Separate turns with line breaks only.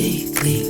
Nikangela